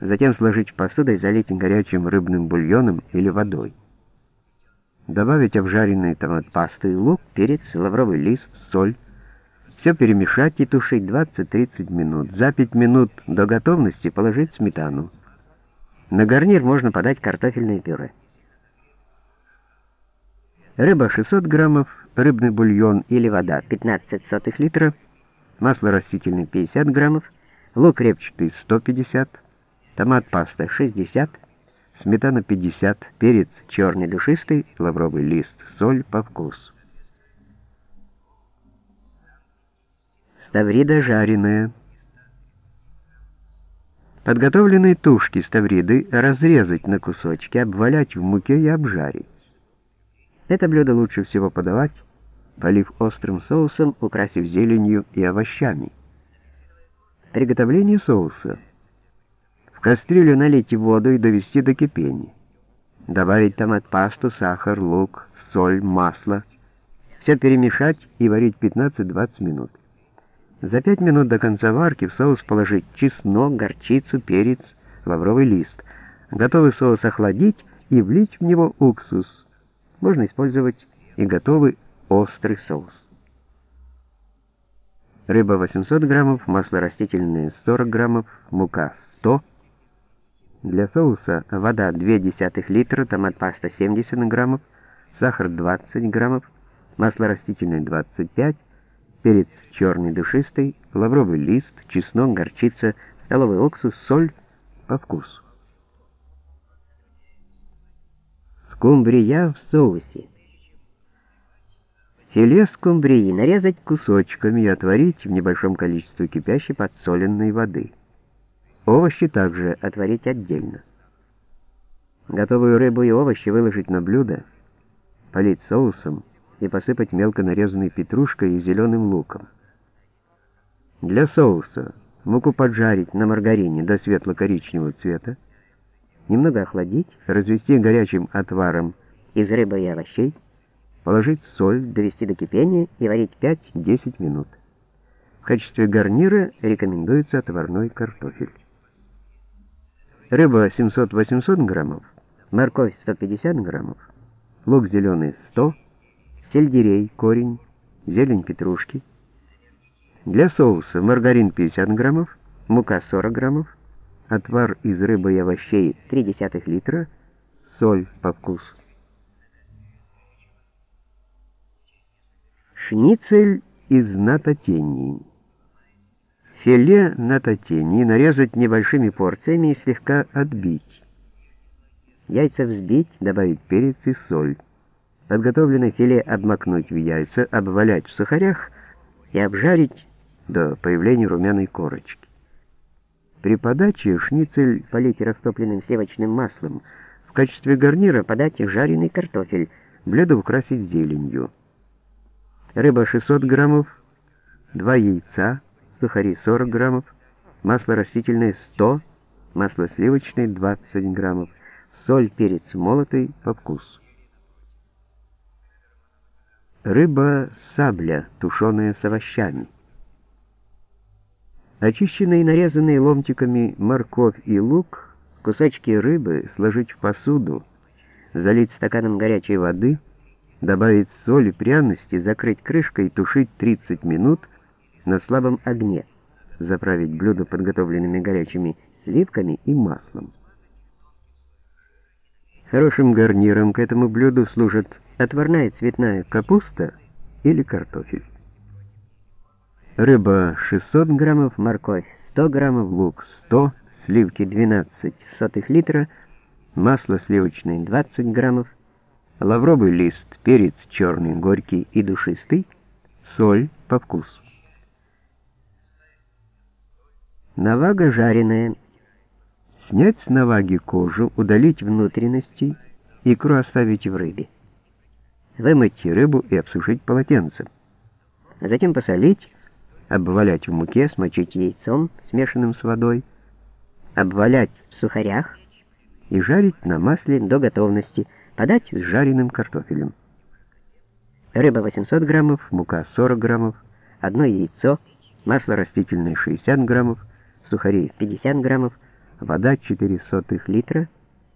Затем сложить и залить горячим рыбным бульоном или водой. Добавить обжаренный томат пасту и лук, перец, лавровый лист, соль. Все перемешать и тушить 20-30 минут. За 5 минут до готовности положить сметану. На гарнир можно подать картофельное пюре. Рыба 600 граммов, рыбный бульон или вода 15 сотых литра, масло растительное 50 граммов, лук репчатый 150, томат паста 60, сметана 50, перец черный душистый, лавровый лист, соль по вкусу. Ставрида жареная. Подготовленные тушки ставриды разрезать на кусочки, обвалять в муке и обжарить. Это блюдо лучше всего подавать, полив острым соусом, украсив зеленью и овощами. Приготовление соуса. Кастрюлю налить воду и довести до кипения. Добавить томат-пасту, сахар, лук, соль, масло. Все перемешать и варить 15-20 минут. За 5 минут до конца варки в соус положить чеснок, горчицу, перец, лавровый лист. Готовый соус охладить и влить в него уксус. Можно использовать и готовый острый соус. Рыба 800 граммов, масло растительное 40 граммов, мука 100 Для соуса вода 0,2 литра, томат-паста 70 граммов, сахар 20 граммов, масло растительное 25 перец черный душистый, лавровый лист, чеснок, горчица, столовый уксус, соль по вкусу. Скумбрия в соусе. Филе скумбрии нарезать кусочками и отварить в небольшом количестве кипящей подсоленной воды. Овощи также отварить отдельно. Готовую рыбу и овощи выложить на блюдо, полить соусом и посыпать мелко нарезанной петрушкой и зеленым луком. Для соуса муку поджарить на маргарине до светло-коричневого цвета, немного охладить, развести горячим отваром из рыбы и овощей, положить соль, довести до кипения и варить 5-10 минут. В качестве гарнира рекомендуется отварной картофель. Рыба 700-800 граммов, морковь 150 граммов, лук зеленый 100 сельдерей, корень, зелень петрушки. Для соуса маргарин 50 граммов, мука 40 граммов, отвар из рыбы и овощей 0,3 литра, соль по вкусу. Шницель из натотений. Филе натотений нарезать небольшими порциями и слегка отбить. Яйца взбить, добавить перец и соль. Подготовленное филе обмакнуть в яйца, обвалять в сухарях и обжарить до появления румяной корочки. При подаче шницель полить растопленным сливочным маслом. В качестве гарнира подать жареный картофель. Блюдо украсить зеленью. Рыба 600 граммов, 2 яйца, сухари 40 граммов, масло растительное 100, масло сливочное 20 граммов, соль, перец молотый по вкусу. Рыба сабля, тушеная с овощами. Очищенные и нарезанные ломтиками морковь и лук, кусочки рыбы сложить в посуду, залить стаканом горячей воды, добавить соль и пряности, закрыть крышкой и тушить 30 минут на слабом огне, заправить блюдо подготовленными горячими сливками и маслом. Хорошим гарниром к этому блюду служат отварная цветная капуста или картофель. Рыба 600 граммов, морковь 100 граммов, лук 100, сливки 12 сотых литра, масло сливочное 20 граммов, лавровый лист, перец черный, горький и душистый, соль по вкусу. Навага жареная. Снять с наваги кожу, удалить внутренности, икру оставить в рыбе. Вымыть рыбу и обсушить полотенцем. Затем посолить, обвалять в муке, смочить яйцом, смешанным с водой, обвалять в сухарях и жарить на масле до готовности, подать с жареным картофелем. Рыба 800 граммов, мука 40 граммов, одно яйцо, масло растительное 60 граммов, сухари 50 граммов, вода 4 сотых литра –